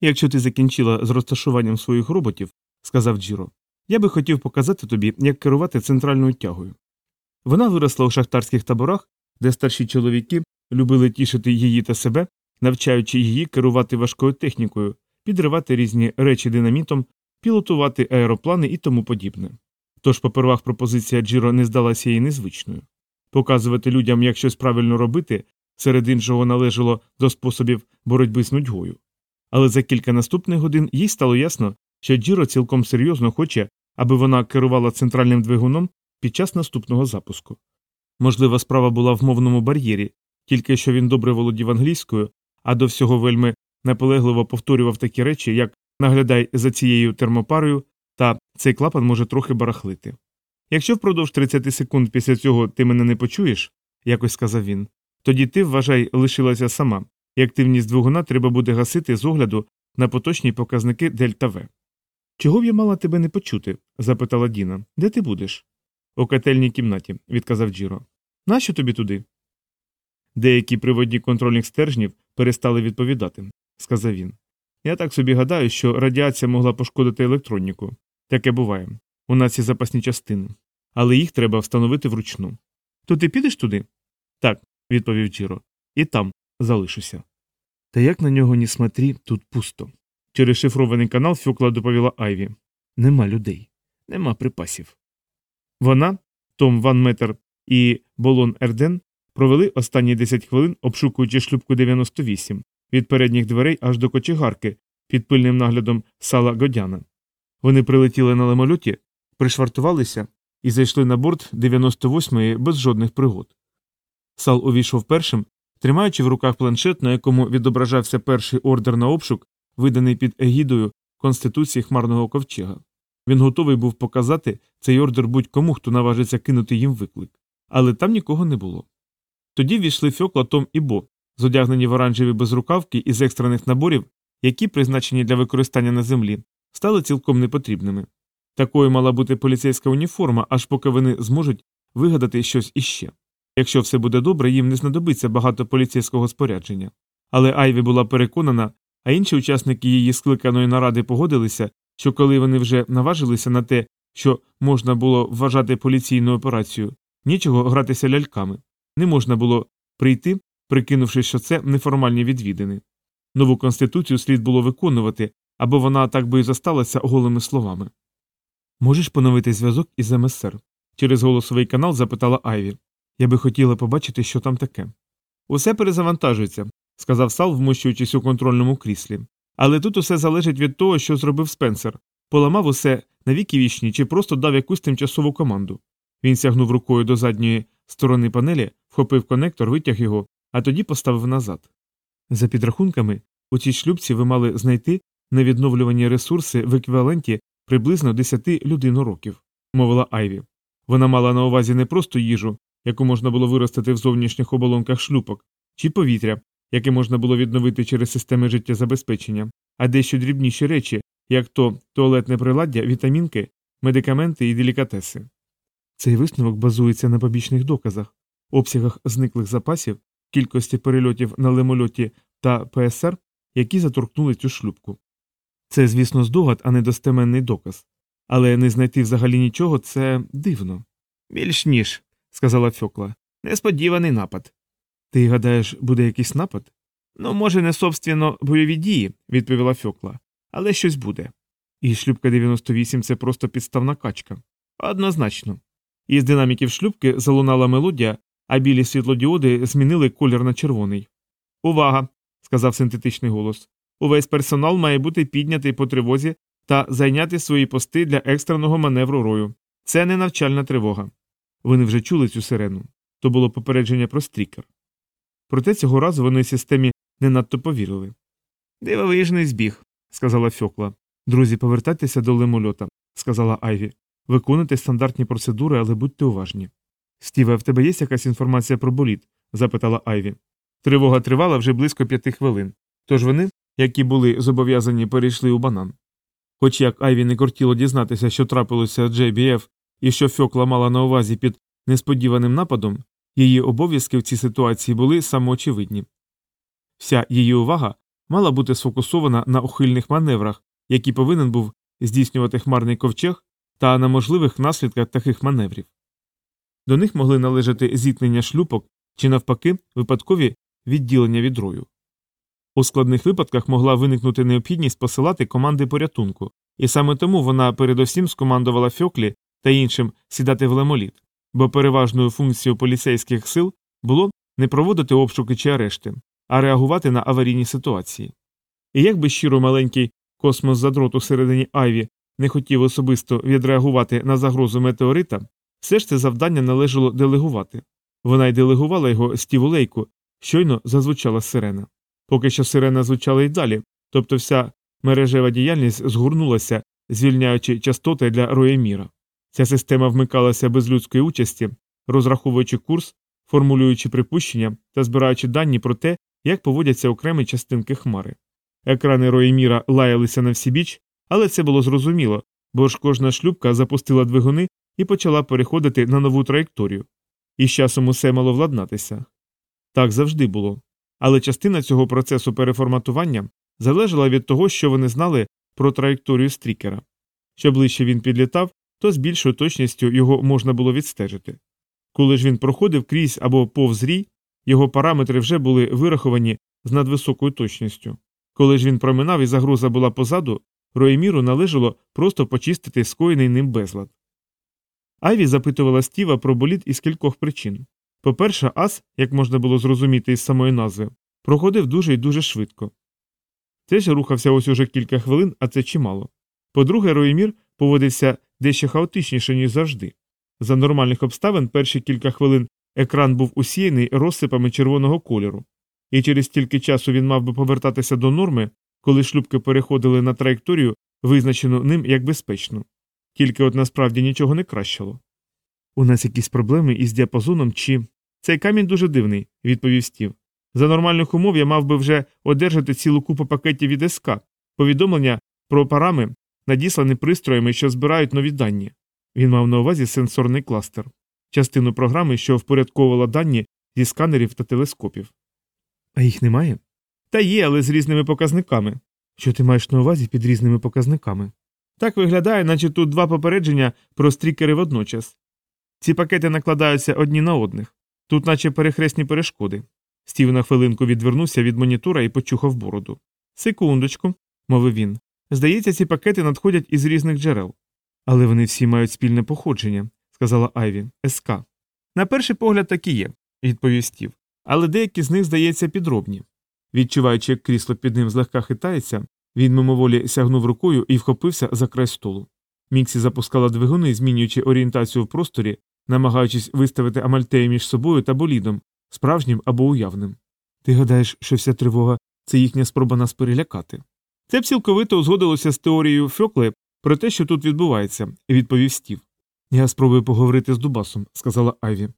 Якщо ти закінчила з розташуванням своїх роботів, сказав Джіро, я би хотів показати тобі, як керувати центральною тягою. Вона виросла у шахтарських таборах, де старші чоловіки любили тішити її та себе, навчаючи її керувати важкою технікою, підривати різні речі динамітом, пілотувати аероплани і тому подібне. Тож попервах пропозиція Джіро не здалася їй незвичною. Показувати людям, як щось правильно робити, серед іншого належало до способів боротьби з нудьгою. Але за кілька наступних годин їй стало ясно, що Джіро цілком серйозно хоче, аби вона керувала центральним двигуном під час наступного запуску. Можлива справа була в мовному бар'єрі, тільки що він добре володів англійською, а до всього вельми наполегливо повторював такі речі, як наглядай за цією термопарою та цей клапан може трохи барахлити. Якщо впродовж 30 секунд після цього ти мене не почуєш, якось сказав він, тоді ти, вважай, лишилася сама, і активність двигуна треба буде гасити з огляду на поточні показники дельта В. Чого б я мала тебе не почути? запитала Діна. Де ти будеш? У котельній кімнаті, відказав Джіро. Нащо тобі туди? Деякі приводні контрольних стержнів перестали відповідати, сказав він. Я так собі гадаю, що радіація могла пошкодити електроніку. Таке буває. У нас є запасні частини. Але їх треба встановити вручну. То ти підеш туди? Так, відповів Джіро. І там залишуся. Та як на нього ні смотрі, тут пусто. Через шифрований канал Фьокла доповіла Айві. Нема людей, нема припасів. Вона, Том Ван Метер і Болон Ерден провели останні 10 хвилин, обшукуючи шлюбку 98 від передніх дверей аж до кочегарки під пильним наглядом сала Годяна. Вони прилетіли на лемольоті, пришвартувалися і зайшли на борт 98-ї без жодних пригод. Сал увійшов першим, тримаючи в руках планшет, на якому відображався перший ордер на обшук, виданий під егідою Конституції Хмарного ковчега. Він готовий був показати цей ордер будь-кому, хто наважиться кинути їм виклик. Але там нікого не було. Тоді війшли Фьокла, Том і Бо, зодягнені в оранжеві безрукавки із екстрених наборів, які, призначені для використання на землі, стали цілком непотрібними. Такою мала бути поліцейська уніформа, аж поки вони зможуть вигадати щось іще. Якщо все буде добре, їм не знадобиться багато поліцейського спорядження. Але Айві була переконана, а інші учасники її скликаної наради погодилися, що коли вони вже наважилися на те, що можна було вважати поліційну операцію, нічого гратися ляльками, не можна було прийти, прикинувши, що це неформальні відвідини. Нову конституцію слід було виконувати, або вона так би і зосталася голими словами. Можеш поновити зв'язок із МСР? Через голосовий канал запитала Айві. Я би хотіла побачити, що там таке. Усе перезавантажується, сказав Сал, вмощуючись у контрольному кріслі. Але тут усе залежить від того, що зробив Спенсер. Поламав усе на віки вічні чи просто дав якусь тимчасову команду. Він сягнув рукою до задньої сторони панелі, вхопив конектор, витяг його, а тоді поставив назад. За підрахунками, у цій шлюбці ви мали знайти невідновлювані ресурси в еквіваленті приблизно 10 людину років, мовила Айві. Вона мала на увазі не просто їжу, яку можна було виростити в зовнішніх оболонках шлюпок, чи повітря, яке можна було відновити через системи життєзабезпечення, а дещо дрібніші речі, як то туалетне приладдя, вітамінки, медикаменти і делікатеси. Цей висновок базується на побічних доказах, обсягах зниклих запасів, кількості перельотів на лемольоті та ПСР, які заторкнули цю шлюбку. Це, звісно, здогад, а не достеменний доказ. Але не знайти взагалі нічого це дивно. Більш ніж, сказала Фьокла. Несподіваний напад. Ти гадаєш, буде якийсь напад? Ну, може, не собственно бойові дії, відповіла Фьокла, але щось буде. І шлюбка 98 це просто підставна качка. Однозначно. Із динаміків шлюбки залунала мелодія, а білі світлодіоди змінили колір на червоний. Увага! сказав синтетичний голос. Увесь персонал має бути піднятий по тривозі та зайняти свої пости для екстреного маневру рою. Це не навчальна тривога. Вони вже чули цю сирену. То було попередження про стрік. Проте цього разу вони системі не надто повірили. Дивовижний збіг, сказала Фьокла. Друзі, повертайтеся до Емольота, сказала Айві. Виконуйте стандартні процедури, але будьте уважні. Стіве, в тебе є якась інформація про боліт? запитала Айві. Тривога тривала вже близько п'яти хвилин, тож вони, які були зобов'язані, перейшли у банан. Хоч як Айві не кортіло дізнатися, що трапилося JBF і що Фьокла мала на увазі під несподіваним нападом, її обов'язки в цій ситуації були самоочевидні. Вся її увага мала бути сфокусована на ухильних маневрах, які повинен був здійснювати хмарний ковчег, та на можливих наслідках таких маневрів. До них могли належати зіткнення шлюпок чи, навпаки, випадкові відділення від рою. У складних випадках могла виникнути необхідність посилати команди порятунку, і саме тому вона передусім скомандувала Фьоклі та іншим сідати в лемоліт, бо переважною функцією поліцейських сил було не проводити обшуки чи арешти, а реагувати на аварійні ситуації. І як би щиро маленький космос задроту всередині Айві не хотів особисто відреагувати на загрозу метеорита, все ж це завдання належало делегувати. Вона й делегувала його Стіву Лейку, щойно зазвучала сирена. Поки що сирена звучала й далі, тобто вся мережева діяльність згорнулася, звільняючи частоти для роєміра. Ця система вмикалася без людської участі, розраховуючи курс, формулюючи припущення та збираючи дані про те, як поводяться окремі частинки хмари. Екрани роєміра лаялися на всі біч, але це було зрозуміло, бо ж кожна шлюбка запустила двигуни і почала переходити на нову траєкторію. І з часом усе мало владнатися. Так завжди було. Але частина цього процесу переформатування залежала від того, що вони знали про траєкторію стрікера. Що ближче він підлітав, то з більшою точністю його можна було відстежити. Коли ж він проходив крізь або повз рій, його параметри вже були вираховані з надвисокою точністю. Коли ж він проминав і загроза була позаду, Роєміру належало просто почистити скоєний ним безлад. Айві запитувала Стіва про боліт із кількох причин. По-перше, ас, як можна було зрозуміти із самої назви, проходив дуже і дуже швидко. Це ж рухався ось уже кілька хвилин, а це чимало. По-друге, Роємір поводився дещо хаотичніше, ніж завжди. За нормальних обставин перші кілька хвилин екран був усіяний розсипами червоного кольору, і через стільки часу він мав би повертатися до норми, коли шлюбки переходили на траєкторію, визначену ним як безпечну. Тільки от насправді нічого не кращало. У нас якісь проблеми із діапазоном чи. Цей камінь дуже дивний, відповів Стів. За нормальних умов я мав би вже одержати цілу купу пакетів від СК, повідомлення про парами, надіслані пристроями, що збирають нові дані. Він мав на увазі сенсорний кластер, частину програми, що впорядковувала дані зі сканерів та телескопів. А їх немає? Та є, але з різними показниками. Що ти маєш на увазі під різними показниками? Так виглядає, наче тут два попередження про стрікери водночас. Ці пакети накладаються одні на одних, тут, наче перехресні перешкоди. Стів на хвилинку відвернувся від монітора і почухав бороду. Секундочку, мовив він. Здається, ці пакети надходять із різних джерел. Але вони всі мають спільне походження, сказала Айві, СК. На перший погляд так і є, відповів Стів. Але деякі з них, здається, підробні. Відчуваючи, як крісло під ним злегка хитається, він мимоволі сягнув рукою і вхопився за край столу. Міксі запускала двигуни, змінюючи орієнтацію в просторі, намагаючись виставити Амальтею між собою та болідом, справжнім або уявним. Ти гадаєш, що вся тривога це їхня спроба нас перелякати? Це б цілковито узгодилося з теорією Фьокли про те, що тут відбувається, відповів Стів. Я спробую поговорити з Дубасом, сказала Айві.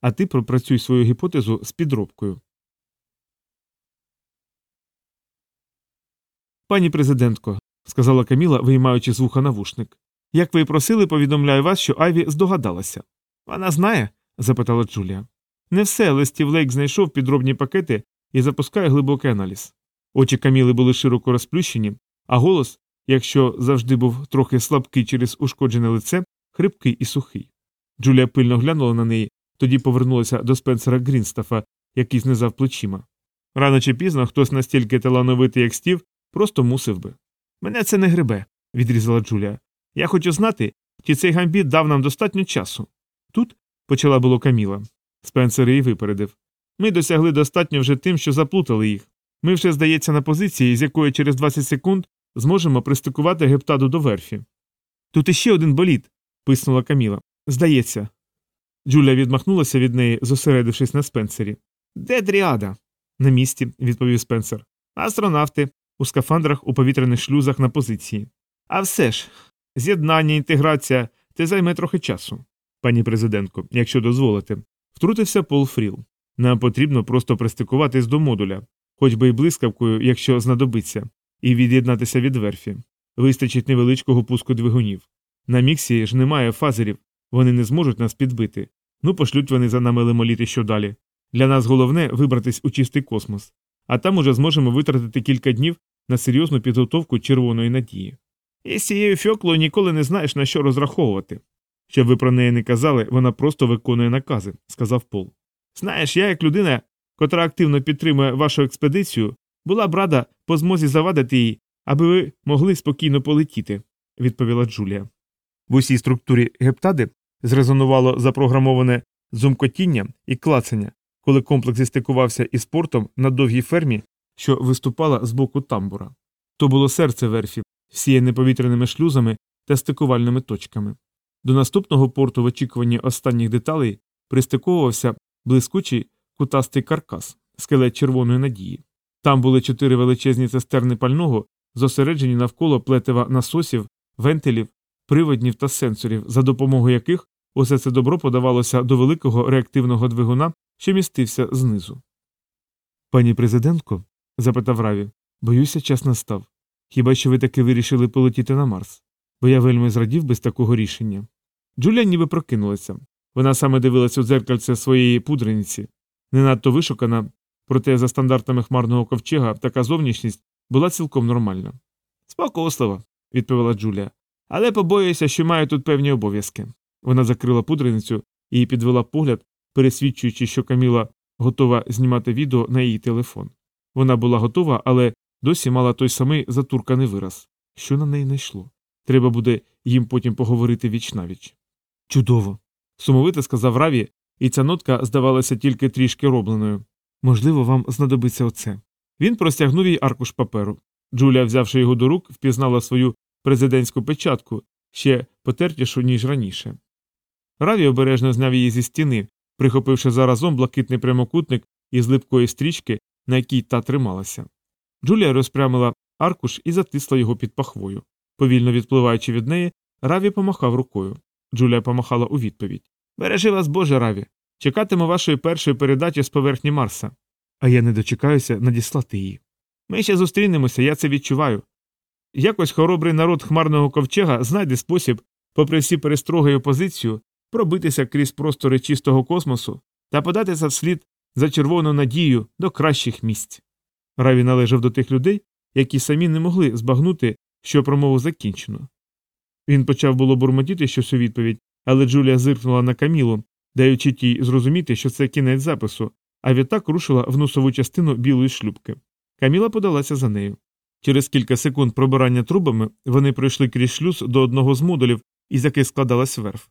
А ти пропрацюй свою гіпотезу з підробкою. Пані президентко, сказала Каміла, виймаючи з вуха навушник. Як ви і просили, повідомляю вас, що Айві здогадалася. Вона знає? запитала Джулія. Не все, але Стів Лейк знайшов підробні пакети і запускає глибокий аналіз. Очі Каміли були широко розплющені, а голос, якщо завжди був трохи слабкий через ушкоджене лице, хрипкий і сухий. Джулія пильно глянула на неї, тоді повернулася до Спенсера Грінстафа, який знизав плечима. Рано чи пізно хтось настільки талановитий, як Стів, просто мусив би. Мене це не гребе, відрізала Джулія. Я хочу знати, чи цей гамбіт дав нам достатньо часу. Тут, почала було Каміла. Спенсер її випередив. Ми досягли достатньо вже тим, що заплутали їх. Ми вже, здається, на позиції, з якої через 20 секунд зможемо пристикувати гептаду до верфі. Тут іще один боліт, писнула Каміла. Здається. Джуля відмахнулася від неї, зосередившись на спенсері. Де дріада? На місці, відповів спенсер. Астронавти у скафандрах у повітряних шлюзах на позиції. А все ж, з'єднання, інтеграція це займе трохи часу. Пані президентко, якщо дозволите, втрутився Пол Фріл. Нам потрібно просто пристикуватись до модуля, хоч би й блискавкою, якщо знадобиться, і від'єднатися від верфі. Вистачить невеличкого пуску двигунів. На міксі ж немає фазерів, вони не зможуть нас підбити. Ну пошлють вони за нами лимоліти що далі. Для нас головне вибратись у чистий космос. а там уже зможемо витратити кілька днів на серйозну підготовку червоної надії. І з цією фьоклою ніколи не знаєш, на що розраховувати. Щоб ви про неї не казали, вона просто виконує накази, сказав Пол. Знаєш, я, як людина, котра активно підтримує вашу експедицію, була б рада по змозі завадити їй, аби ви могли спокійно полетіти, відповіла Джулія. В усій структурі гептади зрезонувало запрограмоване зумкотіння і клацання, коли комплекс зістикувався із портом на довгій фермі, що виступала з боку тамбура. То було серце верфі, всіяне повітряними шлюзами та стикувальними точками. До наступного порту в очікуванні останніх деталей пристиковувався блискучий кутастий каркас, скелет червоної надії. Там були чотири величезні цистерни пального, зосереджені навколо плетива насосів, вентилів, приводнів та сенсорів, за допомогою яких усе це добро подавалося до великого реактивного двигуна, що містився знизу. Пані президентко, запитав Раві, боюся, час настав. Хіба що ви таки вирішили полетіти на Марс? Бо я вельми зрадів без такого рішення. Джулія ніби прокинулася. Вона саме дивилась у дзеркальце своєї пудрениці, не надто вишукана, проте за стандартами хмарного ковчега така зовнішність була цілком нормальна. Спокусливо, відповіла Джулія. Але побоююся, що маю тут певні обов'язки. Вона закрила пудреницю і підвела погляд, пересвідчуючи, що Каміла готова знімати відео на її телефон. Вона була готова, але досі мала той самий затурканий вираз, що на неї не йшло. Треба буде їм потім поговорити віч навіч. Чудово. сумовито сказав Раві, і ця нотка здавалася тільки трішки робленою. Можливо, вам знадобиться оце. Він простягнув їй аркуш паперу. Джулія, взявши його до рук, впізнала свою президентську печатку, ще потертішу, ніж раніше. Раві обережно зняв її зі стіни, прихопивши заразом блакитний прямокутник із липкої стрічки, на якій та трималася. Джулія розпрямила аркуш і затисла його під пахвою. Повільно відпливаючи від неї, Раві помахав рукою. Джулія помахала у відповідь. Бережи вас, Боже, Раві. Чекатиму вашої першої передачі з поверхні Марса. А я не дочекаюся надіслати її. Ми ще зустрінемося, я це відчуваю. Якось хоробрий народ хмарного ковчега знайде спосіб, попри всі перестроги й опозицію, пробитися крізь простори чистого космосу та податися вслід за червону надію до кращих місць. Раві належав до тих людей, які самі не могли збагнути, що промову закінчено. Він почав було бурмотіти щось у відповідь, але Джулія зиркнула на камілу, даючи тій зрозуміти, що це кінець запису, а відтак рушила в носову частину білої шлюбки. Каміла подалася за нею. Через кілька секунд пробирання трубами вони пройшли крізь шлюз до одного з модулів, із яких складалась верф.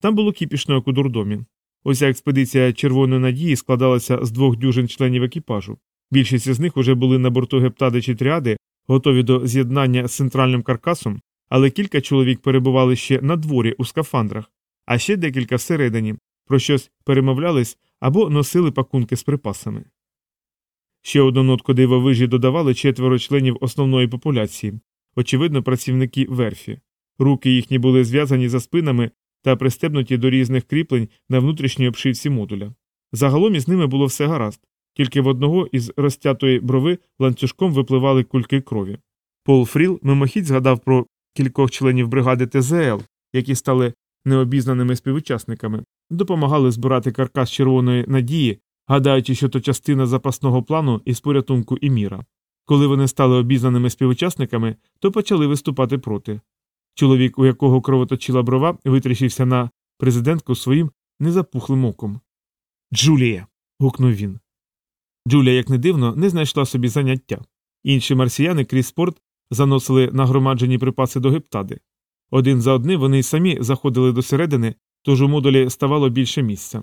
Там було кіпішно як у дурдомі. Уся експедиція Червоної надії складалася з двох дюжин членів екіпажу. Більшість із них уже були на борту гептади чи тріади, готові до з'єднання з центральним каркасом, але кілька чоловік перебували ще на дворі у скафандрах, а ще декілька всередині, про щось перемовлялись або носили пакунки з припасами. Ще одну нотку дивовижі додавали четверо членів основної популяції, очевидно, працівники верфі. Руки їхні були зв'язані за спинами та пристебнуті до різних кріплень на внутрішній обшивці модуля. Загалом із ними було все гаразд, тільки в одного із розтятої брови ланцюжком випливали кульки крові. Пол Фріл мимохідь згадав про кількох членів бригади ТЗЛ, які стали необізнаними співучасниками, допомагали збирати каркас червоної надії, гадаючи, що то частина запасного плану із порятунку і міра. Коли вони стали обізнаними співучасниками, то почали виступати проти. Чоловік, у якого кровоточила брова, витріщився на президентку своїм незапухлим оком. Джулія. гукнув він. Джулія, як не дивно, не знайшла собі заняття. Інші марсіяни крізь спорт заносили нагромаджені припаси до гептади. Один за одним вони й самі заходили до середини, тож у модулі ставало більше місця.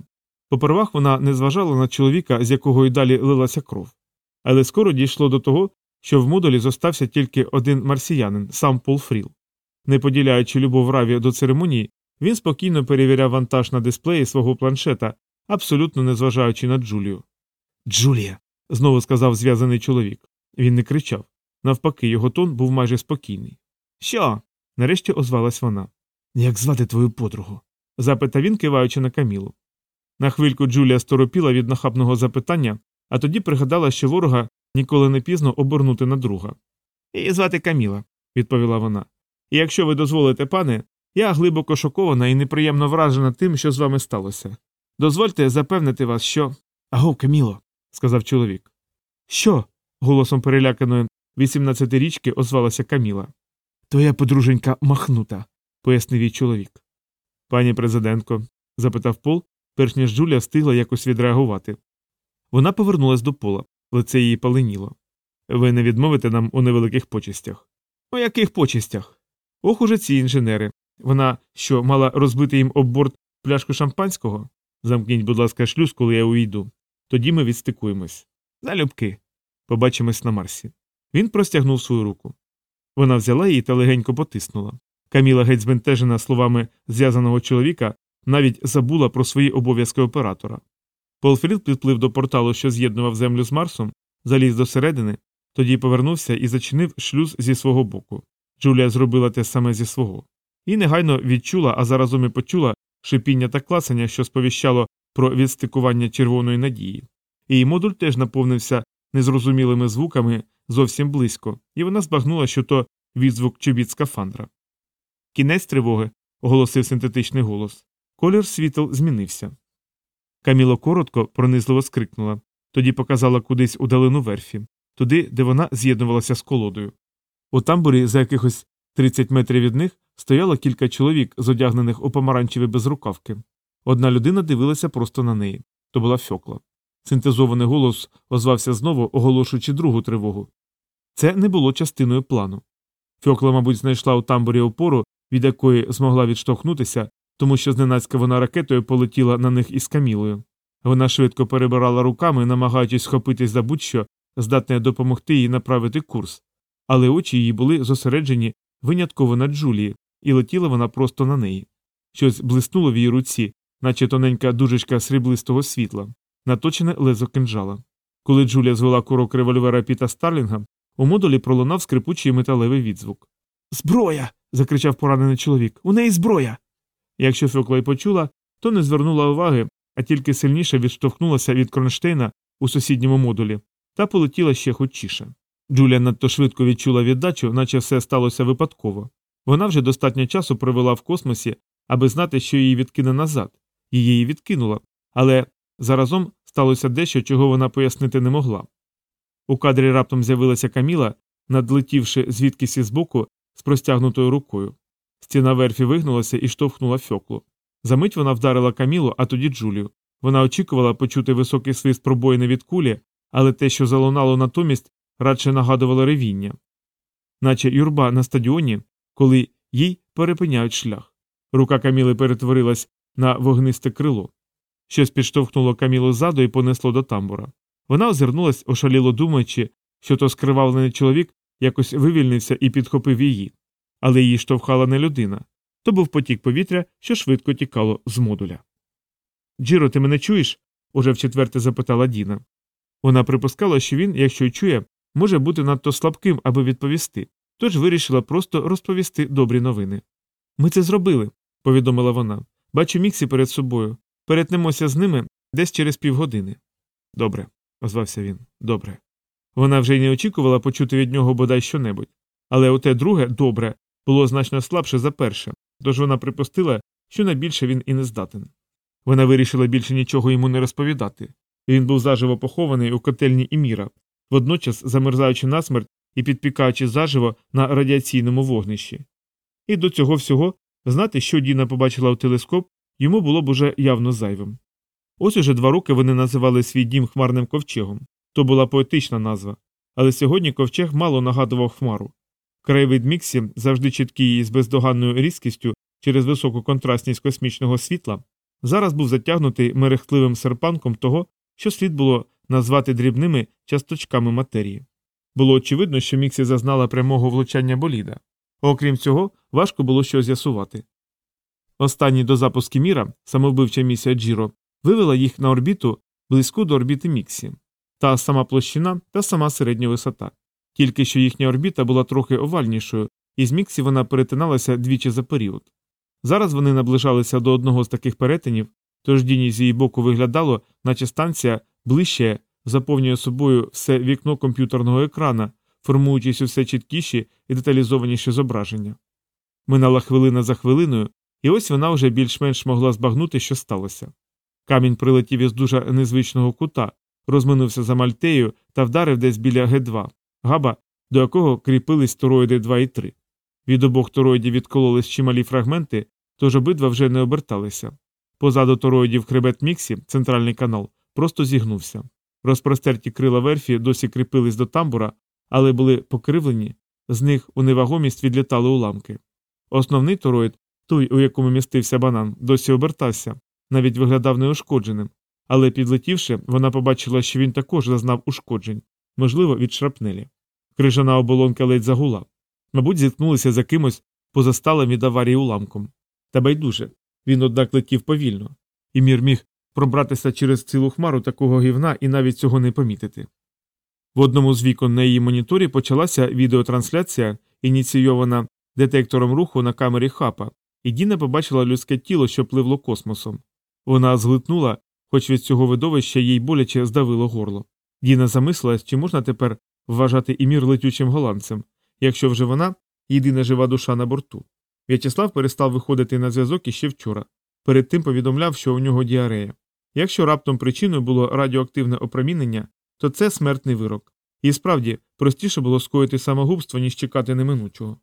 Попервах вона не зважала на чоловіка, з якого й далі лилася кров. Але скоро дійшло до того, що в модулі зостався тільки один марсіянин, сам Пол Фріл. Не поділяючи любов Раві до церемонії, він спокійно перевіряв вантаж на дисплеї свого планшета, абсолютно не зважаючи на Джулію. Джулія. знову сказав зв'язаний чоловік. Він не кричав. Навпаки, його тон був майже спокійний. Що? нарешті озвалась вона. Як звати твою подругу? запитав він, киваючи на камілу. На хвильку Джулія сторопіла від нахабного запитання, а тоді пригадала, що ворога ніколи не пізно обернути на друга. Її звати Каміла, відповіла вона. І якщо ви дозволите, пане, я глибоко шокована і неприємно вражена тим, що з вами сталося. Дозвольте запевнити вас, що. Аго, Каміло, сказав чоловік. Що? голосом переляканої 18-річки озвалася Каміла. Твоя подруженька махнута, пояснив їй чоловік. Пані президентко, запитав Пол, перш ніж Джулія встигла якось відреагувати. Вона повернулась до пола, лице її паленіло. Ви не відмовите нам у невеликих почестях. У яких почестях? Ох уже ці інженери. Вона що, мала розбити їм об борт пляшку шампанського? Замкніть, будь ласка, шлюз, коли я уйду. Тоді ми відстикуємось. Залюбки. Побачимось на Марсі. Він простягнув свою руку. Вона взяла її та легенько потиснула. Каміла, геть збентежена словами зв'язаного чоловіка, навіть забула про свої обов'язки оператора. Полфрід підплив до порталу, що з'єднував землю з Марсом, заліз до середини, тоді повернувся і зачинив шлюз зі свого боку. Джулія зробила те саме зі свого. І негайно відчула, а заразом і почула шипіння та класання, що сповіщало про відстикування червоної надії. Її модуль теж наповнився незрозумілими звуками зовсім близько, і вона збагнула, що то відзвук чобіт скафандра. Кінець тривоги, оголосив синтетичний голос. Колір світл змінився. Каміло коротко, пронизливо скрикнула, тоді показала кудись у далину верфі, туди, де вона з'єднувалася з колодою. У тамбурі, за якихось 30 метрів від них, стояло кілька чоловік, зодягнених у помаранчеві безрукавки. Одна людина дивилася просто на неї то була фьокла. Синтезований голос озвався знову, оголошуючи другу тривогу. Це не було частиною плану. Фьокла, мабуть, знайшла у тамбурі опору, від якої змогла відштовхнутися, тому що зненацька вона ракетою полетіла на них із камілою. Вона швидко перебирала руками, намагаючись схопитись за будь-що, здатне допомогти їй направити курс, але очі її були зосереджені винятково на Джулії, і летіла вона просто на неї. Щось блиснуло в її руці, наче тоненька дужечка сріблистого світла, наточене лезо кинджала. Коли Джулія звела курок револьвера Піта Старлінга, у модулі пролунав скрипучий металевий відзвук. Зброя. закричав поранений чоловік. У неї зброя. Якщо Фьокла й почула, то не звернула уваги, а тільки сильніше відштовхнулася від кронштейна у сусідньому модулі та полетіла ще хочіше. Джулія надто швидко відчула віддачу, наче все сталося випадково. Вона вже достатньо часу провела в космосі, аби знати, що її відкине назад. Її відкинула, але заразом сталося дещо, чого вона пояснити не могла. У кадрі раптом з'явилася Каміла, надлетівши звідкись із боку з простягнутою рукою. Стіна верфі вигнулася і штовхнула фьоклу. Замить вона вдарила Камілу, а тоді Джулію. Вона очікувала почути високий свист пробоїни від кулі, але те, що залунало натомість, радше нагадувало ревіння, наче юрба на стадіоні, коли їй перепиняють шлях. Рука Каміли перетворилась на вогнисте крило. Щось підштовхнуло Камілу ззаду і понесло до тамбура. Вона озирнулась, ошаліло думаючи, що то скривавлений чоловік якось вивільнився і підхопив її. Але її штовхала не людина. То був потік повітря, що швидко тікало з модуля. Джиро, ти мене чуєш? уже вчетверте запитала Діна. Вона припускала, що він, якщо й чує, може бути надто слабким, аби відповісти, тож вирішила просто розповісти добрі новини. Ми це зробили, повідомила вона. Бачу Міксі перед собою. Перетнемося з ними десь через півгодини. Добре, озвався він. Добре. Вона вже й не очікувала почути від нього бодай щонебудь. Але оте друге добре було значно слабше за перше, тож вона припустила, що найбільше він і не здатен. Вона вирішила більше нічого йому не розповідати. Він був заживо похований у котельні Іміра, водночас замерзаючи насмерть і підпікаючи заживо на радіаційному вогнищі. І до цього всього знати, що Діна побачила у телескоп, йому було б уже явно зайвим. Ось уже два роки вони називали свій дім хмарним ковчегом то була поетична назва, але сьогодні ковчег мало нагадував хмару. Краєвид Міксі, завжди чіткий і з бездоганною різкістю через високу контрастність космічного світла, зараз був затягнутий мерехтливим серпанком того, що слід було назвати дрібними часточками матерії. Було очевидно, що Міксі зазнала прямого влучання боліда. Окрім цього, важко було щось з'ясувати. Останній до запуску міра, самовбивча місія Джіро, вивела їх на орбіту близьку до орбіти Міксі, та сама площина та сама середня висота. Тільки що їхня орбіта була трохи овальнішою, і з Міксі вона перетиналася двічі за період. Зараз вони наближалися до одного з таких перетинів, тож Діні з її боку виглядало, наче станція ближче заповнює собою все вікно комп'ютерного екрана, формуючись усе чіткіші і деталізованіші зображення. Минала хвилина за хвилиною, і ось вона вже більш-менш могла збагнути, що сталося. Камінь прилетів із дуже незвичного кута, розминувся за Мальтею та вдарив десь біля Г2, габа, до якого кріпились тороїди 2 і 3. Від обох тороїдів відкололись чималі фрагменти, тож обидва вже не оберталися. Позаду тороїдів хребет Міксі, центральний канал, просто зігнувся. Розпростерті крила верфі досі кріпились до тамбура, але були покривлені, з них у невагомість відлітали уламки. Основний тороїд, той, у якому містився банан, досі обертався, навіть виглядав неушкодженим, але підлетівши, вона побачила, що він також зазнав ушкоджень, можливо, від шрапнелі. Крижана оболонка ледь загула. Мабуть, зіткнулися за кимось позасталим від аварії уламком. Та байдуже, він, однак, летів повільно, і мір міг пробратися через цілу хмару такого гівна і навіть цього не помітити. В одному з вікон на її моніторі почалася відеотрансляція, ініційована детектором руху на камері хапа, і Діна побачила людське тіло, що пливло космосом. Вона зглитнула, хоч від цього видовища їй боляче здавило горло. Діна замислилась, чи можна тепер вважати імір летючим голландцем, якщо вже вона єдина жива душа на борту. В'ячеслав перестав виходити на зв'язок іще вчора. Перед тим повідомляв, що у нього діарея. Якщо раптом причиною було радіоактивне опромінення, то це смертний вирок. І справді простіше було скоїти самогубство, ніж чекати неминучого.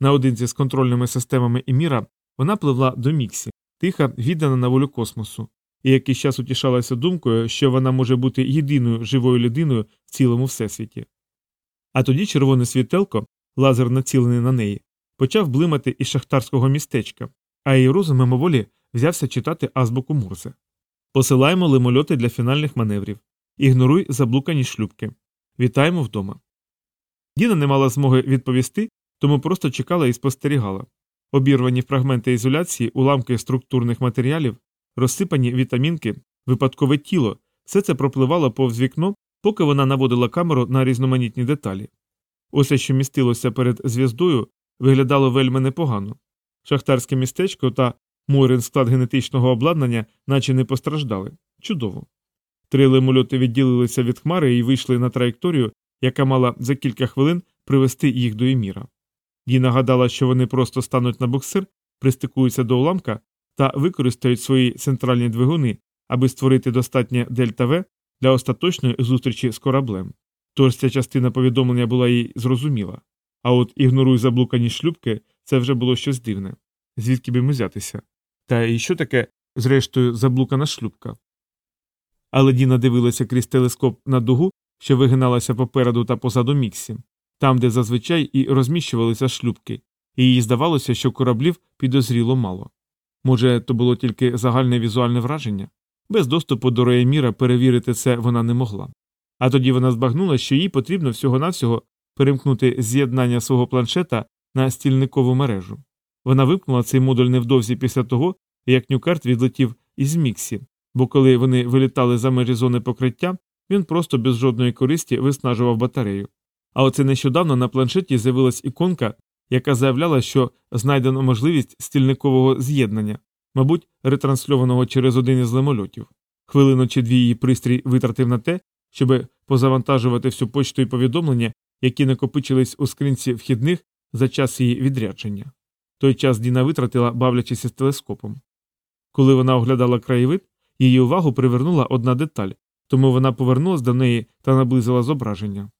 Наодинці з контрольними системами Іміра вона пливла до Міксі, тиха, віддана на волю космосу, і якийсь час утішалася думкою, що вона може бути єдиною живою людиною в цілому всесвіті. А тоді червоне світелко, лазер націлений на неї, почав блимати із шахтарського містечка, а її розум мимоволі взявся читати азбуку Мурзе. Посилаємо лимольоти для фінальних маневрів. Ігноруй заблукані шлюбки. Вітаємо вдома. Діна не мала змоги відповісти, тому просто чекала і спостерігала. Обірвані фрагменти ізоляції, уламки структурних матеріалів, розсипані вітамінки, випадкове тіло, все це пропливало повз вікно, поки вона наводила камеру на різноманітні деталі. Усе, що містилося перед зв'яздою, виглядало вельми непогано. Шахтарське містечко та Мойрин склад генетичного обладнання, наче не постраждали. Чудово. Три лимольоти відділилися від хмари і вийшли на траєкторію, яка мала за кілька хвилин привести їх до Еміра. Їй нагадала, що вони просто стануть на буксир, пристикуються до уламка та використають свої центральні двигуни, аби створити достатнє дельта В для остаточної зустрічі з кораблем. Тож ця частина повідомлення була їй зрозуміла. А от ігноруй заблукані шлюбки це вже було щось дивне. Звідки б йому взятися? Та і що таке, зрештою, заблукана шлюбка? Але Діна дивилася крізь телескоп на дугу, що вигиналася попереду та позаду міксі, там, де зазвичай і розміщувалися шлюбки, і їй здавалося, що кораблів підозріло мало. Може, то було тільки загальне візуальне враження? Без доступу до Реєміра перевірити це вона не могла. А тоді вона збагнула, що їй потрібно всього-навсього перемкнути з'єднання свого планшета на стільникову мережу. Вона вимкнула цей модуль невдовзі після того, як Нюкарт відлетів із Міксі, бо коли вони вилітали за межі зони покриття, він просто без жодної користі виснажував батарею. А оце нещодавно на планшеті з'явилась іконка, яка заявляла, що знайдено можливість стільникового з'єднання, мабуть, ретрансльованого через один із лемольотів. Хвилину чи дві її пристрій витратив на те, щоб позавантажувати всю почту і повідомлення, які накопичились у скринці вхідних за час її відрядження. Той час Діна витратила, бавлячись із телескопом. Коли вона оглядала краєвид, її увагу привернула одна деталь, тому вона повернулася до неї та наблизила зображення.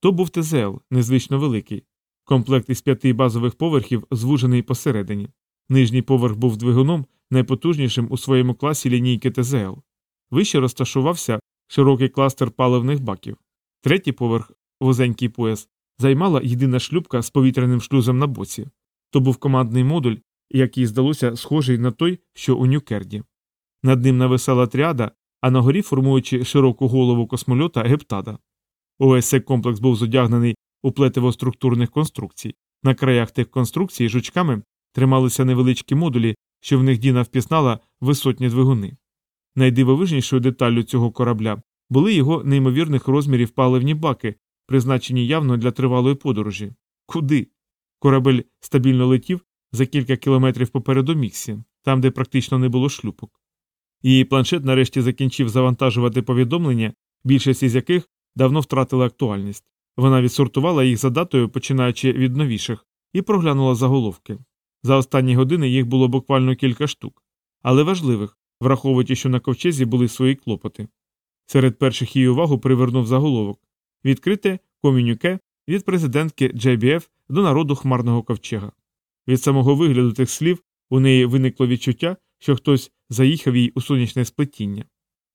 То був ТЗЛ, незвично великий. Комплект із п'яти базових поверхів звужений посередині. Нижній поверх був двигуном, найпотужнішим у своєму класі лінійки ТЗЛ. Вище розташувався широкий кластер паливних баків. Третій поверх, вузенький пояс, займала єдина шлюбка з повітряним шлюзом на боці. То був командний модуль, який здалося схожий на той, що у Нюкерді. Над ним нависала тріада, а на горі, формуючи широку голову космольота, гептада. Увесь цей комплекс був зодягнений у плетиво структурних конструкцій. На краях тих конструкцій жучками трималися невеличкі модулі, що в них Діна впізнала висотні двигуни. Найдивовижнішою деталлю цього корабля були його неймовірних розмірів паливні баки, призначені явно для тривалої подорожі. Куди? Корабель стабільно летів за кілька кілометрів попереду Міксі, там, де практично не було шлюпок. Її планшет нарешті закінчив завантажувати повідомлення, більшість із яких давно втратили актуальність. Вона відсортувала їх за датою, починаючи від новіших, і проглянула заголовки. За останні години їх було буквально кілька штук, але важливих, враховуючи, що на ковчезі були свої клопоти. Серед перших її увагу привернув заголовок відкрите комюніке від президентки JBF до народу хмарного ковчега. Від самого вигляду тих слів у неї виникло відчуття, що хтось заїхав їй у сонячне сплетіння.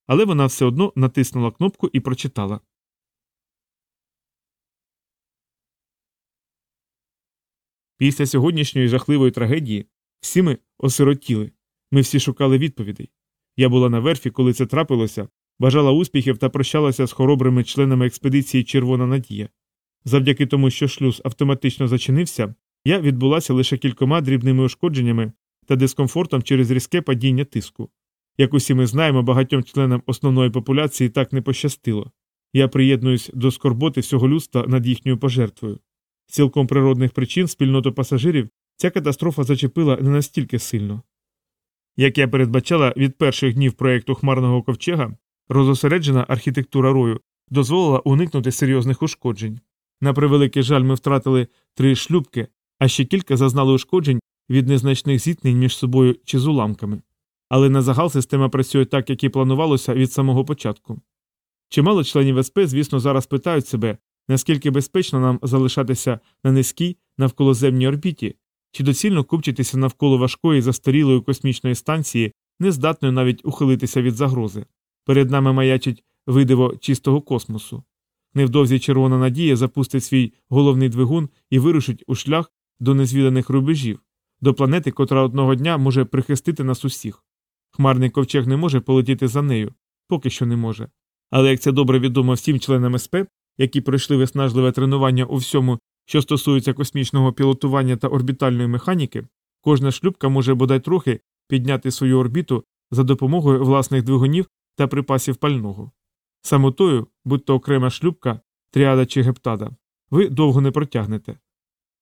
Але вона все одно натиснула кнопку і прочитала. Після сьогоднішньої жахливої трагедії всі ми осиротіли. Ми всі шукали відповідей. Я була на верфі, коли це трапилося, бажала успіхів та прощалася з хоробрими членами експедиції Червона Надія. Завдяки тому, що шлюз автоматично зачинився, я відбулася лише кількома дрібними ушкодженнями та дискомфортом через різке падіння тиску. Як усі ми знаємо, багатьом членам основної популяції так не пощастило. Я приєднуюсь до скорботи всього людства над їхньою пожертвою. Цілком природних причин спільноту пасажирів ця катастрофа зачепила не настільки сильно. Як я передбачала від перших днів проєкту Хмарного ковчега, розосереджена архітектура рою дозволила уникнути серйозних ушкоджень. На превеликий жаль, ми втратили три шлюбки, а ще кілька зазнали ушкоджень від незначних зіткнень між собою чи з уламками. Але на загал система працює так, як і планувалося від самого початку. Чимало членів СП, звісно, зараз питають себе, наскільки безпечно нам залишатися на низькій навколоземній орбіті, чи доцільно купчитися навколо важкої застарілої космічної станції, не здатної навіть ухилитися від загрози. Перед нами маячить видиво чистого космосу. Невдовзі червона надія запустить свій головний двигун і вирушить у шлях до незвіданих рубежів, до планети, котра одного дня може прихистити нас усіх. Хмарний ковчег не може полетіти за нею, поки що не може. Але як це добре відомо всім членам СП, які пройшли виснажливе тренування у всьому, що стосується космічного пілотування та орбітальної механіки, кожна шлюбка може бодай трохи підняти свою орбіту за допомогою власних двигунів та припасів пального. Самотою, будь то окрема шлюбка, тріада чи гептада, ви довго не протягнете.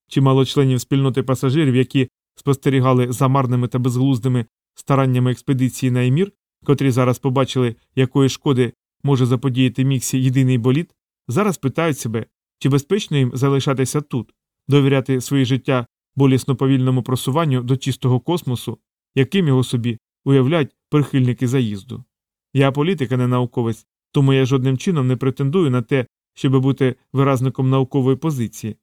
Чимало членів спільноти пасажирів, які спостерігали за марними та безглуздими стараннями експедиції на Емір, котрі зараз побачили, якої шкоди може заподіяти міксі єдиний боліт, зараз питають себе, чи безпечно їм залишатися тут, довіряти своє життя болісно повільному просуванню до чистого космосу, яким його собі уявляють прихильники заїзду. Я політик, а не науковець, тому я жодним чином не претендую на те, щоб бути виразником наукової позиції.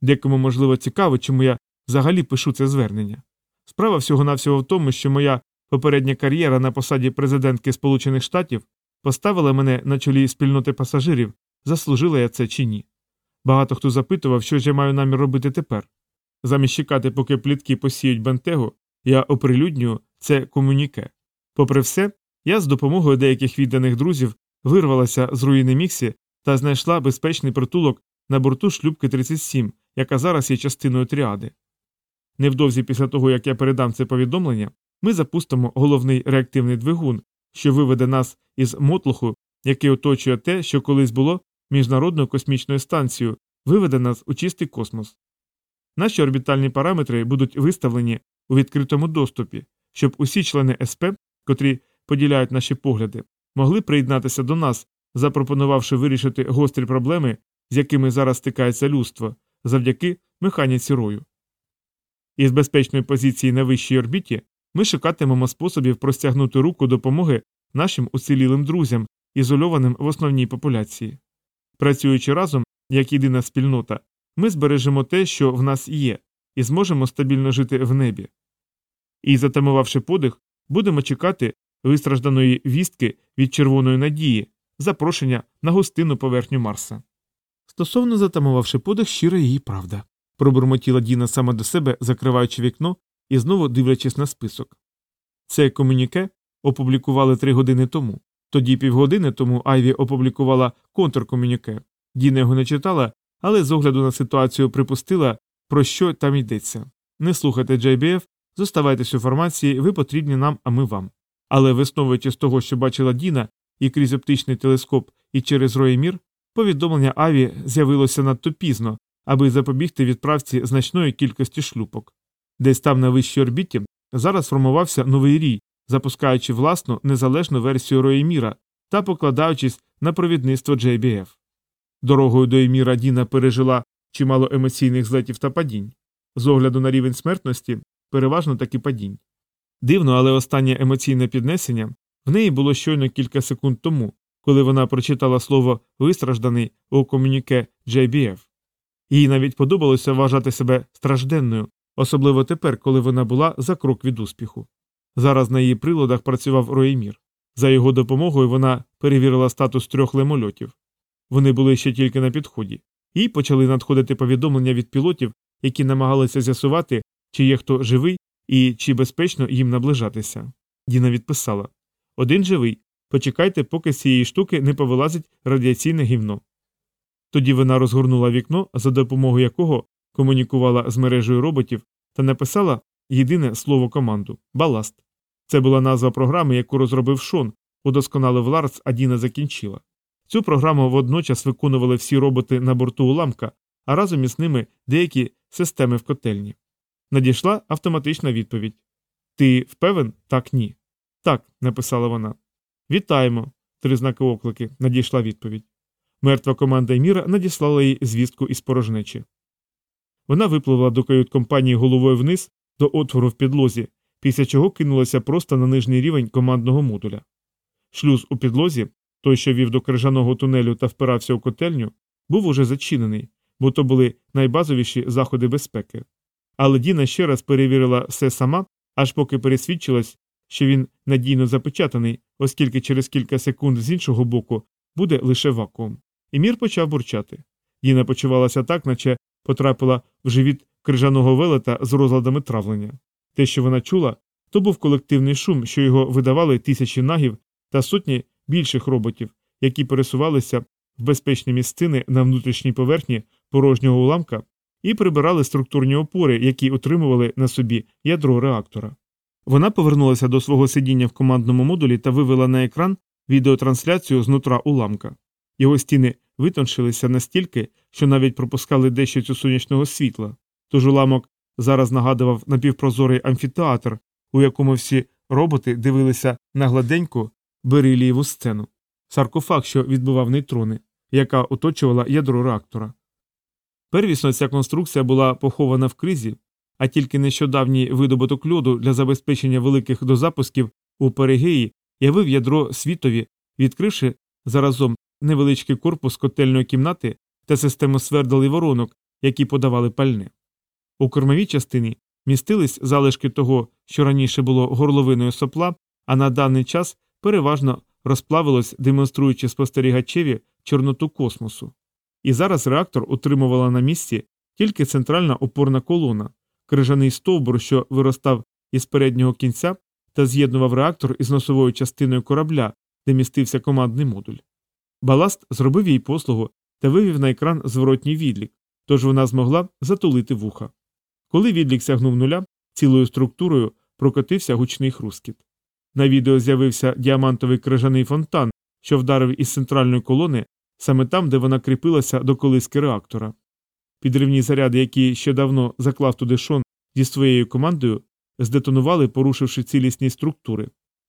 Декому, можливо, цікаво, чому я взагалі пишу це звернення. Справа всього навсього в тому, що моя попередня кар'єра на посаді президентки Сполучених Штатів поставила мене на чолі спільноти пасажирів, заслужила я це чи ні. Багато хто запитував, що ж я маю намір робити тепер. Замість чекати, поки плітки посіють бентегу, я оприлюднюю це комуніке. Попри все, я з допомогою деяких відданих друзів вирвалася з руїни Міксі та знайшла безпечний притулок на борту шлюбки 37, яка зараз є частиною тріади. Невдовзі після того, як я передам це повідомлення, ми запустимо головний реактивний двигун, що виведе нас із мотлуху, який оточує те, що колись було міжнародною космічною станцією, виведе нас у чистий космос. Наші орбітальні параметри будуть виставлені у відкритому доступі, щоб усі члени СП, котрі поділяють наші погляди, могли приєднатися до нас, запропонувавши вирішити гострі проблеми, з якими зараз стикається людство, завдяки механіці рою. Із безпечної позиції на вищій орбіті ми шукатимемо способів простягнути руку допомоги нашим уцілілим друзям, ізольованим в основній популяції. Працюючи разом, як єдина спільнота, ми збережемо те, що в нас є, і зможемо стабільно жити в небі. І, затамувавши подих, будемо чекати вистражданої вістки від червоної надії, запрошення на гостинну поверхню Марса. Стосовно затамувавши подих, щира її правда, пробурмотіла Діна сама до себе, закриваючи вікно і знову дивлячись на список. Це комуніке опублікували три години тому. Тоді півгодини тому Айві опублікувала контркомюніке. Діна його не читала, але з огляду на ситуацію припустила, про що там йдеться. Не слухайте JBF, зоставайтесь у формації, ви потрібні нам, а ми вам. Але висновуючи з того, що бачила Діна, і крізь оптичний телескоп, і через Роємір, повідомлення Аві з'явилося надто пізно, аби запобігти відправці значної кількості шлюпок. Десь там на вищій орбіті зараз формувався новий рій, запускаючи власну незалежну версію Роєміра та покладаючись на провідництво JBF. Дорогою до Еміра Діна пережила чимало емоційних злетів та падінь. З огляду на рівень смертності переважно таки падінь. Дивно, але останнє емоційне піднесення в неї було щойно кілька секунд тому, коли вона прочитала слово вистражданий у комюніке JBF. Їй навіть подобалося вважати себе стражденною, особливо тепер, коли вона була за крок від успіху. Зараз на її приладах працював Роємір. За його допомогою вона перевірила статус трьох лемольотів. Вони були ще тільки на підході. Їй почали надходити повідомлення від пілотів, які намагалися з'ясувати, чи є хто живий і чи безпечно їм наближатися. Діна відписала Один живий. Почекайте, поки з цієї штуки не повилазить радіаційне гівно. Тоді вона розгорнула вікно, за допомогою якого комунікувала з мережею роботів, та написала єдине слово команду баласт. Це була назва програми, яку розробив Шон, удосконалив Ларс, а Діна закінчила. Цю програму водночас виконували всі роботи на борту уламка, а разом із ними деякі системи в котельні. Надійшла автоматична відповідь Ти впевен? Так, ні. Так, написала вона. Вітаємо. Три знаки оклики. Надійшла відповідь. Мертва команда Еміра надіслала їй звістку із порожнечі. Вона випливла до кают компанії головою вниз до отвору в підлозі, після чого кинулася просто на нижній рівень командного модуля. Шлюз у підлозі, той, що вів до крижаного тунелю та впирався у котельню, був уже зачинений, бо то були найбазовіші заходи безпеки. Але Діна ще раз перевірила все сама, аж поки пересвідчилась, що він надійно запечатаний, оскільки через кілька секунд з іншого боку буде лише вакуум. І мір почав бурчати. Діна почувалася так, наче потрапила в живіт крижаного велета з розладами травлення. Те, що вона чула, то був колективний шум, що його видавали тисячі нагів та сотні більших роботів, які пересувалися в безпечні місцини на внутрішній поверхні порожнього уламка і прибирали структурні опори, які утримували на собі ядро реактора. Вона повернулася до свого сидіння в командному модулі та вивела на екран відеотрансляцію з нутра уламка. Його стіни витоншилися настільки, що навіть пропускали дещо цю сонячного світла, тож уламок зараз нагадував напівпрозорий амфітеатр, у якому всі роботи дивилися на гладеньку берилієву сцену, саркофаг, що відбивав нейтрони, яка оточувала ядро реактора. Первісно ця конструкція була похована в кризі, а тільки нещодавній видобуток льоду для забезпечення великих дозапусків у перигеї явив ядро світові, відкривши заразом невеличкий корпус котельної кімнати та систему свердел воронок, які подавали пальне. У кормовій частині містились залишки того, що раніше було горловиною сопла, а на даний час переважно розплавилось, демонструючи спостерігачеві чорноту космосу. І зараз реактор утримувала на місці тільки центральна опорна колона, крижаний стовбур, що виростав із переднього кінця та з'єднував реактор із носовою частиною корабля, де містився командний модуль. Баласт зробив їй послугу та вивів на екран зворотній відлік, тож вона змогла затулити вуха. Коли відлік сягнув нуля, цілою структурою прокотився гучний хрускіт. На відео з'явився діамантовий крижаний фонтан, що вдарив із центральної колони саме там, де вона кріпилася до колиски реактора. Підривні заряди, які ще давно заклав туди шон зі своєю командою, здетонували, порушивши цілісні структури.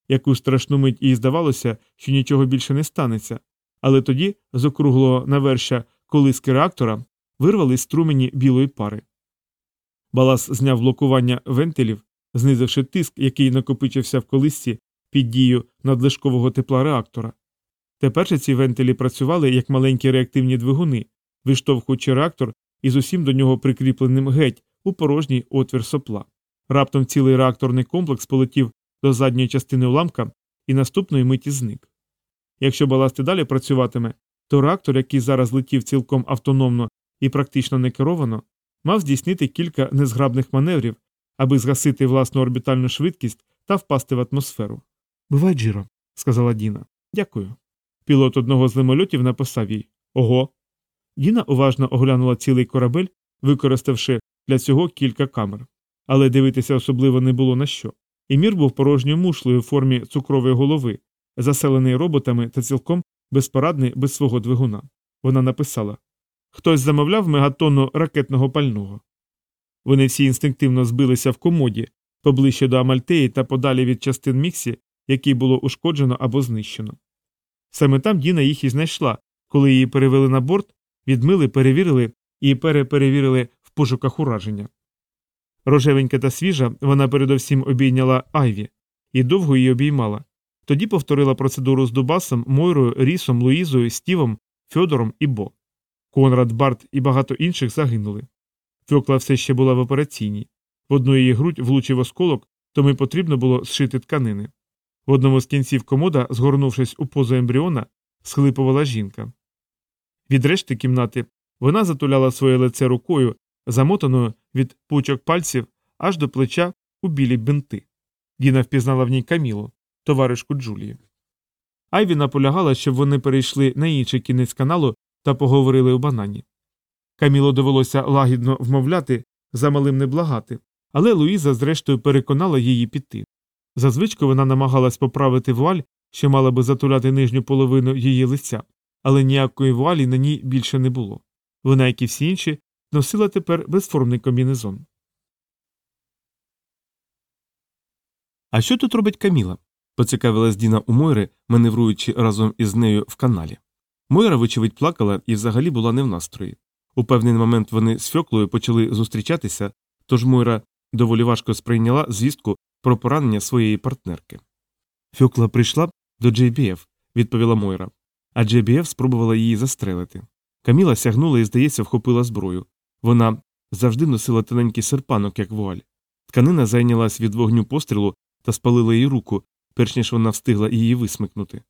Яку страшну мить їй здавалося, що нічого більше не станеться, але тоді з округлого навершя колиски реактора вирвались струмені білої пари. Балас зняв блокування вентилів, знизивши тиск, який накопичився в колисці під дією надлишкового тепла реактора. Тепер же ці вентилі працювали як маленькі реактивні двигуни, виштовхуючи реактор із усім до нього прикріпленим геть у порожній отвір сопла. Раптом цілий реакторний комплекс полетів до задньої частини уламка і наступної миті зник. Якщо баласт і далі працюватиме, то реактор, який зараз летів цілком автономно і практично не керовано, мав здійснити кілька незграбних маневрів, аби згасити власну орбітальну швидкість та впасти в атмосферу. Бувай, Джиро, сказала Діна. Дякую. Пілот одного з лимольотів написав їй Ого. Діна уважно оглянула цілий корабель, використавши для цього кілька камер. Але дивитися особливо не було на що. І мір був порожньою мушлею в формі цукрової голови, заселений роботами та цілком безпорадний без свого двигуна. Вона написала Хтось замовляв мегатонну ракетного пального. Вони всі інстинктивно збилися в комоді, поближче до Амальтеї та подалі від частин Міксі, які було ушкоджено або знищено. Саме там Діна їх і знайшла, коли її перевели на борт, відмили, перевірили і переперевірили в пошуках ураження. Рожевенька та свіжа, вона передовсім обійняла Айві і довго її обіймала, Тоді повторила процедуру з Дубасом, Мойрою, Рісом, Луїзою, Стівом, Фьодором і Бо. Конрад, Барт і багато інших загинули. Фьокла все ще була в операційній. В одну її грудь влучив осколок, тому й потрібно було зшити тканини. В одному з кінців комода, згорнувшись у позу ембріона, схлипувала жінка. Від решти кімнати вона затуляла своє лице рукою, замотаною від пучок пальців аж до плеча у білі бинти. Діна впізнала в ній Камілу, товаришку Джулії. Айві наполягала, щоб вони перейшли на інший кінець каналу та поговорили у банані. Каміло довелося лагідно вмовляти, за малим не благати, але Луїза, зрештою, переконала її піти. Зазвички вона намагалась поправити вуаль, що мала би затуляти нижню половину її лиця, але ніякої вуалі на ній більше не було. Вона, як і всі інші, носила тепер безформний комбінезон. А що тут робить Каміла? поцікавилась Діна у Мойри, маневруючи разом із нею в каналі. Мойра, вочевидь, плакала і взагалі була не в настрої. У певний момент вони з Фьоклою почали зустрічатися, тож Мойра доволі важко сприйняла звістку про поранення своєї партнерки. Фьокла прийшла до JBF, відповіла Мойра, а JBF спробувала її застрелити. Каміла сягнула і, здається, вхопила зброю. Вона завжди носила тоненький серпанок, як вуаль. Тканина зайнялась від вогню пострілу та спалила їй руку, перш ніж вона встигла її висмикнути.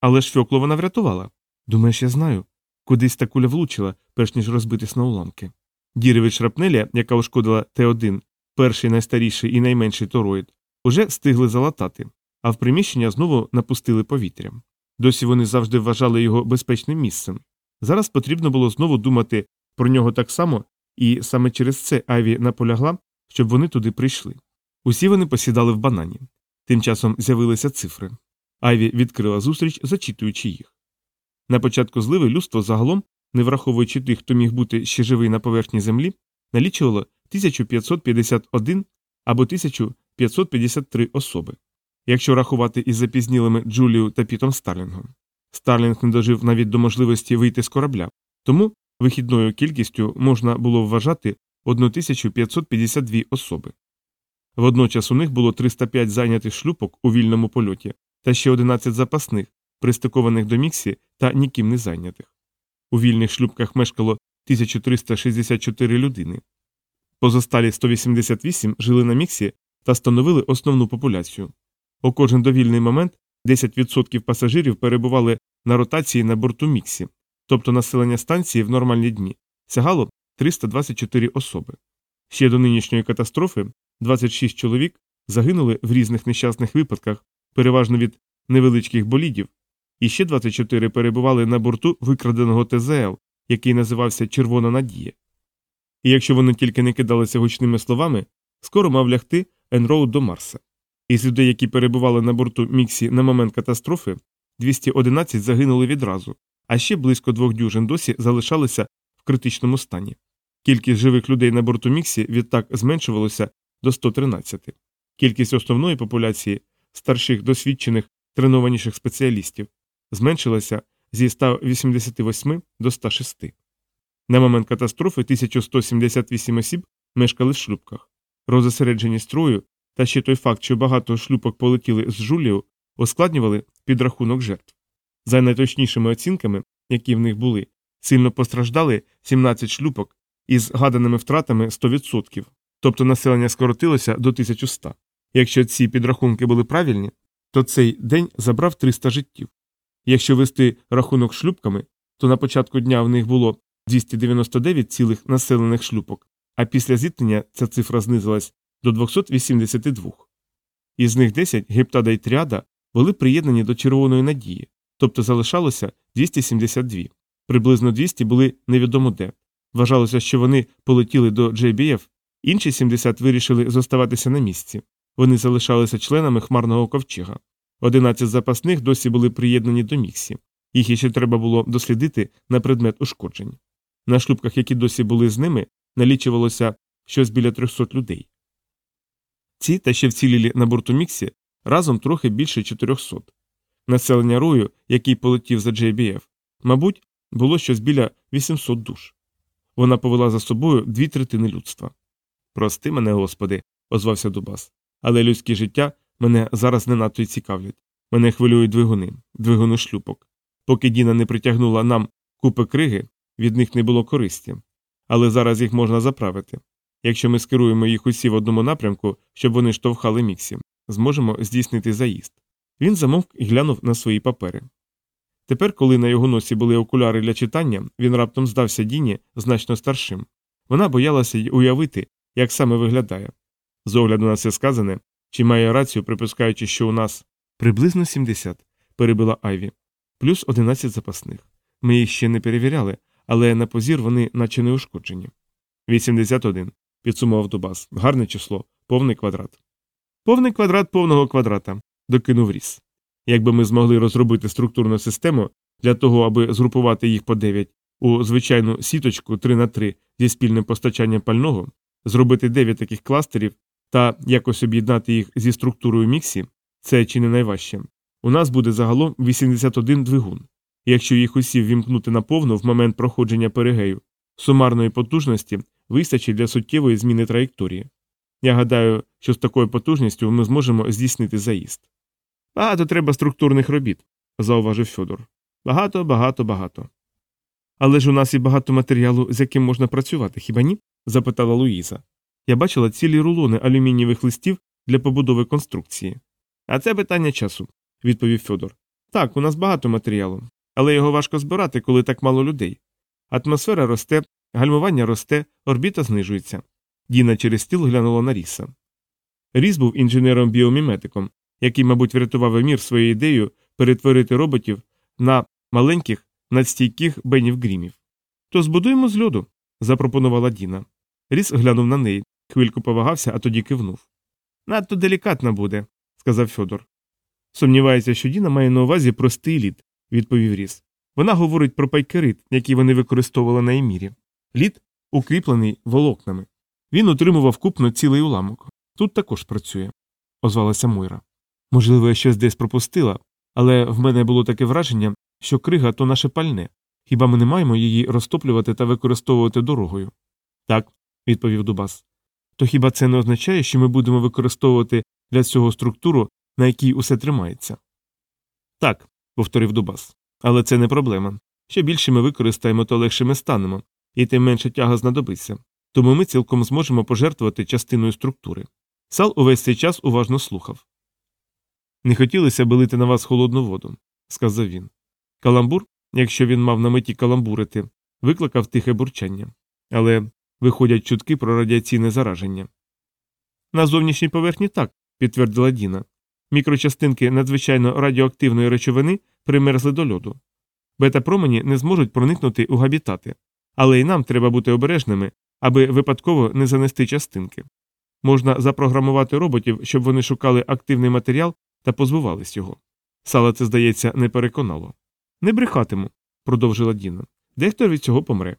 Але ж Фьоклу вона врятувала. Думаєш, я знаю. Кудись та куля влучила, перш ніж розбитись на уламки. Діри шрапнеля, яка ушкодила Т1, перший найстаріший і найменший тороїд, уже стигли залатати, а в приміщення знову напустили повітря. Досі вони завжди вважали його безпечним місцем. Зараз потрібно було знову думати про нього так само, і саме через це Айві наполягла, щоб вони туди прийшли. Усі вони посідали в банані. Тим часом з'явилися цифри. Айві відкрила зустріч, зачитуючи їх. На початку зливи людство загалом, не враховуючи тих, хто міг бути ще живий на поверхні землі, налічувало 1551 або 1553 особи. Якщо рахувати із запізнілими Джулію та Пітом Старлінгом. Старлінг не дожив навіть до можливості вийти з корабля, тому вихідною кількістю можна було вважати 1552 особи. Водночас у них було 305 зайнятих шлюпок у вільному польоті та ще 11 запасних, пристикованих до міксі та ніким не зайнятих. У вільних шлюпках мешкало 1364 людини. Позосталі 188 жили на міксі та становили основну популяцію. У кожен довільний момент 10% пасажирів перебували на ротації на борту міксі, тобто населення станції в нормальні дні сягало 324 особи. Ще до нинішньої катастрофи 26 чоловік загинули в різних нещасних випадках, переважно від невеличких болідів, і ще 24 перебували на борту викраденого ТЗЛ, який називався Червона Надія. І якщо вони тільки не кидалися гучними словами, скоро мав лягти en route до Марса. Із людей, які перебували на борту МКС на момент катастрофи, 211 загинули відразу, а ще близько двох дюжин досі залишалися в критичному стані. Кількість живих людей на борту МКС відтак зменшувалася до 113. Кількість основної популяції старших досвідчених тренованіших спеціалістів зменшилася зі 188 до 106. На момент катастрофи 1178 осіб мешкали в шлюпках. Розосередженість строю та ще той факт, що багато шлюпок полетіли з Жулію, ускладнювали підрахунок жертв. За найточнішими оцінками, які в них були, сильно постраждали 17 шлюпок із гаданими втратами 100%, тобто населення скоротилося до 1100. Якщо ці підрахунки були правильні, то цей день забрав 300 життів. Якщо вести рахунок шлюпками, то на початку дня в них було 299 цілих населених шлюпок, а після зіткнення ця цифра знизилась до 282. Із них 10 гептада і тріада були приєднані до червоної надії, тобто залишалося 272. Приблизно 200 були невідомо де. Вважалося, що вони полетіли до JBF, інші 70 вирішили зоставатися на місці. Вони залишалися членами хмарного ковчега. 11 запасних досі були приєднані до міксі. Їх іще треба було дослідити на предмет ушкоджень. На шлюпках, які досі були з ними, налічувалося щось біля 300 людей. Ці та ще вцілілі на борту Міксі разом трохи більше 400. Населення рою, який полетів за JBF, мабуть, було щось біля 800 душ. Вона повела за собою дві третини людства. Прости мене, господи, озвався Дубас, але людське життя мене зараз не надто й цікавлять. Мене хвилюють двигуни, двигуни шлюпок. Поки Діна не притягнула нам купи криги, від них не було користі. Але зараз їх можна заправити. Якщо ми скеруємо їх усі в одному напрямку, щоб вони штовхали міксі, зможемо здійснити заїзд. Він замовк і глянув на свої папери. Тепер, коли на його носі були окуляри для читання, він раптом здався Діні значно старшим. Вона боялася й уявити, як саме виглядає. З огляду на це сказане, чи має рацію, припускаючи, що у нас приблизно 70, перебила Айві, плюс 11 запасних. Ми їх ще не перевіряли, але на позір вони наче не ушкоджені. 81, підсумував Дубас. Гарне число, повний квадрат. Повний квадрат повного квадрата, докинув ріс. Якби ми змогли розробити структурну систему для того, аби згрупувати їх по 9 у звичайну сіточку 3 на 3 зі спільним постачанням пального, зробити 9 таких кластерів та якось об'єднати їх зі структурою міксі, це чи не найважче. У нас буде загалом 81 двигун. Якщо їх усі ввімкнути наповну в момент проходження перигею, сумарної потужності вистачить для суттєвої зміни траєкторії. Я гадаю, що з такою потужністю ми зможемо здійснити заїзд. Багато треба структурних робіт, зауважив Фьодор. Багато, багато, багато. Але ж у нас і багато матеріалу, з яким можна працювати, хіба ні? запитала Луїза. Я бачила цілі рулони алюмінієвих листів для побудови конструкції. А це питання часу, відповів Фьодор. Так, у нас багато матеріалу, але його важко збирати, коли так мало людей. Атмосфера росте, гальмування росте, орбіта знижується. Діна через стіл глянула на Ріса. Ріс був інженером-біоміметиком, який, мабуть, врятував емір своєю ідеєю перетворити роботів на маленьких, надстійких бенів грімів. То збудуємо з льоду, запропонувала Діна. Ріс глянув на неї, хвильку повагався, а тоді кивнув. Надто делікатно буде, сказав Фьодор. Сумнівається, що Діна має на увазі простий лід, відповів Ріс. Вона говорить про пайкерит, який вони використовували на емірі. Лід укріплений волокнами. Він утримував купно цілий уламок. Тут також працює, озвалася Мойра. Можливо, я щось десь пропустила, але в мене було таке враження, що крига то наше пальне. Хіба ми не маємо її розтоплювати та використовувати дорогою? Так, відповів Дубас. То хіба це не означає, що ми будемо використовувати для цього структуру, на якій усе тримається? Так, повторив Дубас. Але це не проблема. Що більше ми використаємо, то легше ми станемо, і тим менше тяга знадобиться. Тому ми цілком зможемо пожертвувати частиною структури. Сал увесь цей час уважно слухав. Не хотілося б лити на вас холодну воду, сказав він. Каламбур, якщо він мав на меті каламбурити, викликав тихе бурчання. Але виходять чутки про радіаційне зараження. На зовнішній поверхні так, підтвердила Діна. Мікрочастинки надзвичайно радіоактивної речовини примерзли до льоду. Бета-промені не зможуть проникнути у габітати, але й нам треба бути обережними, аби випадково не занести частинки. Можна запрограмувати роботів, щоб вони шукали активний матеріал та позбувались його. Сала це, здається, не переконало. Не брехатиму, продовжила Діна. Дехто від цього помре.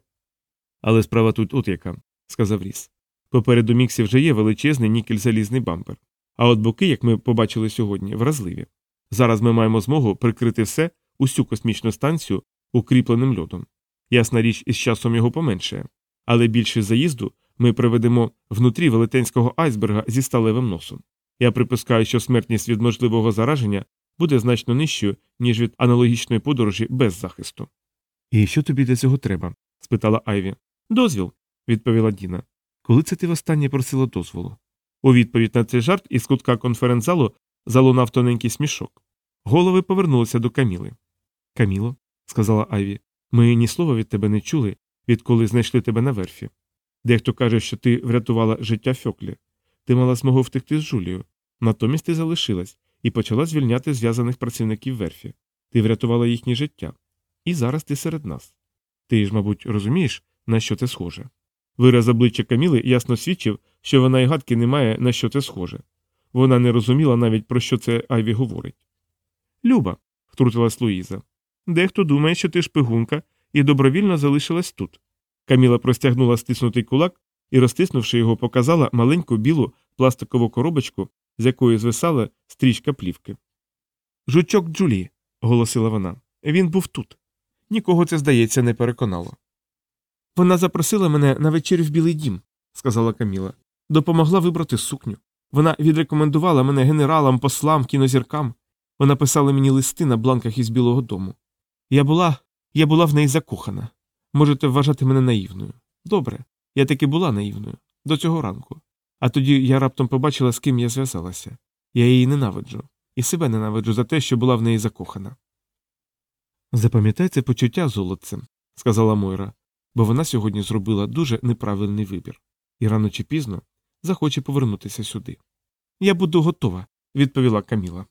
Але справа тут от яка, сказав Ріс. Попереду Міксі вже є величезний нікель залізний бампер. А от боки, як ми побачили сьогодні, вразливі. Зараз ми маємо змогу прикрити все, усю космічну станцію укріпленим льодом. Ясна річ, із часом його поменшає. Але більшість заїзду ми проведемо внутрі велетенського айсберга зі сталевим носом. Я припускаю, що смертність від можливого зараження буде значно нижчою, ніж від аналогічної подорожі без захисту. І що тобі для цього треба? спитала Айві. Дозвіл, відповіла Діна. Коли це ти востаннє просила дозволу? У відповідь на цей жарт із кутка конференц-залу залунав тоненький смішок. Голови повернулися до Каміли. Каміло, сказала Айві, ми ні слова від тебе не чули, відколи знайшли тебе на верфі. Дехто каже, що ти врятувала життя Фьоклі. Ти мала змогу втекти з Джулією. Натомість ти залишилась і почала звільняти зв'язаних працівників верфі. Ти врятувала їхнє життя. І зараз ти серед нас. Ти ж, мабуть, розумієш, на що це схоже. Вираз обличчя Каміли ясно свідчив, що вона й гадки не має, на що це схоже. Вона не розуміла навіть, про що це Айві говорить. Люба, втрутилась Луїза. Дехто думає, що ти шпигунка, і добровільно залишилась тут. Каміла простягнула стиснутий кулак і, розтиснувши його, показала маленьку білу пластикову коробочку, з якої звисала стрічка плівки. Жучок Джулі, оголосила вона. Він був тут. Нікого це, здається, не переконало. Вона запросила мене на вечерю в Білий дім, сказала Каміла. Допомогла вибрати сукню. Вона відрекомендувала мене генералам, послам, кінозіркам. Вона писала мені листи на бланках із Білого дому. Я була. я була в неї закохана. Можете вважати мене наївною. Добре, я таки була наївною до цього ранку. А тоді я раптом побачила, з ким я зв'язалася. Я її ненавиджу, і себе ненавиджу за те, що була в неї закохана. Запам'ятай це почуття золотцем, сказала Мойра, бо вона сьогодні зробила дуже неправильний вибір, і рано чи пізно захоче повернутися сюди. Я буду готова, відповіла Каміла.